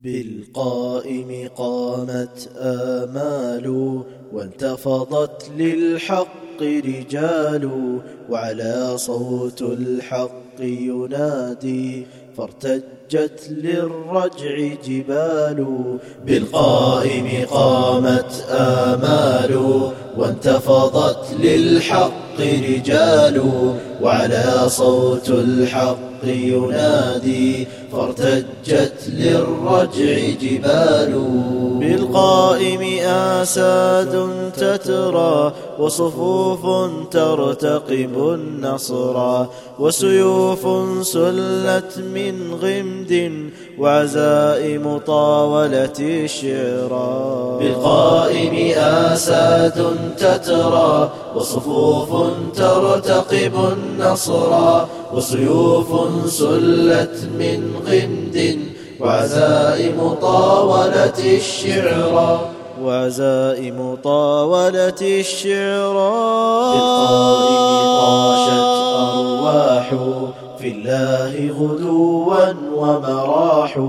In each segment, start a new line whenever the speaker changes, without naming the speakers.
بالقائم قامت آمال وانتفضت للحق رجال وعلى صوت الحق ينادي فارتجت للرجع جبال بالقائم قامت آمال وانتفضت للحق رجال وعلى صوت الحق ينادي فارتجت للرجع جبال بالقائم آساد تترى وصفوف ترتقب النصر وسيوف سلت من غمد وعزائم طاولت الشعرى
بالقائم آساد تترى وصفوف ترتقب النصر وسيوف سلت من غمد وعزائم طاولت الشعرى
وعزائم طاولت الشعرى
بالقائم طاشت في الله غدوا ومراح.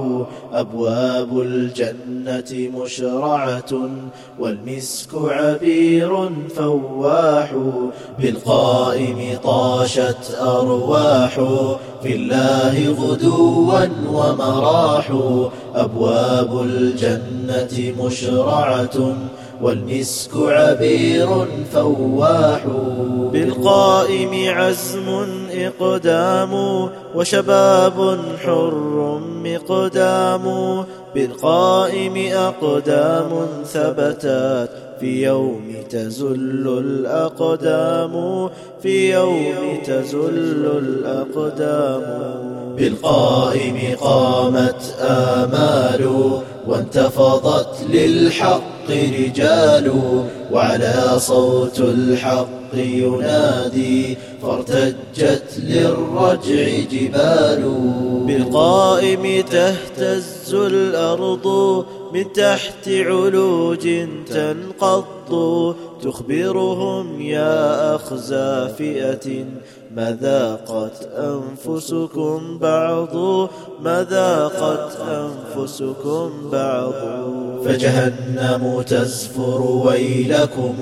أبواب الجنة مشرعة والمسك عبير فواح. بالقائم طاشت أرواح. في الله غدوا ومراح. أبواب الجنة مشرعة والمسك عبير فواح
بالقائم عزم إقدام وشباب حر مقدام بالقائم أقدام ثبتت في يوم تزل الأقدام في يوم تزل الأقدام
بالقائم قامت آمال وانتفضت للحق رجال وعلى صوت الحق ينادي فارتجت للرجع جبال
بالقائم تهتز الأرض من تحت علوج تنقض تخبرهم يا أخزى فئة ما ذاقت أنفسكم بعض ما ذاقت أنفسكم بعض
فجهنم تزفر ويلكم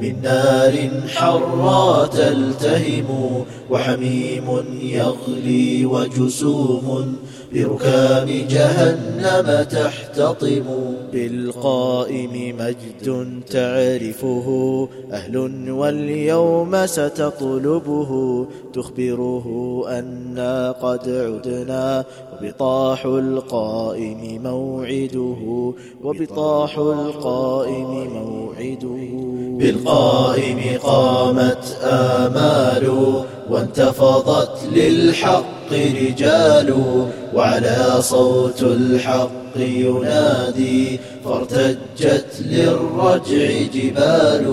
من نار حرى تلتهم وحميم يغلي وجسوم بركام جهنم تحتطم.
بالقائم مجد تعرفه أهل واليوم ستطلبه. تخبره أنا قد عدنا وبطاح القائم موعده. وبطاح القائم موعده.
بالقائم قامت آمال وانتفضت للحق رجال وعلى صوت الحق ينادي فارتجت للرجع جبال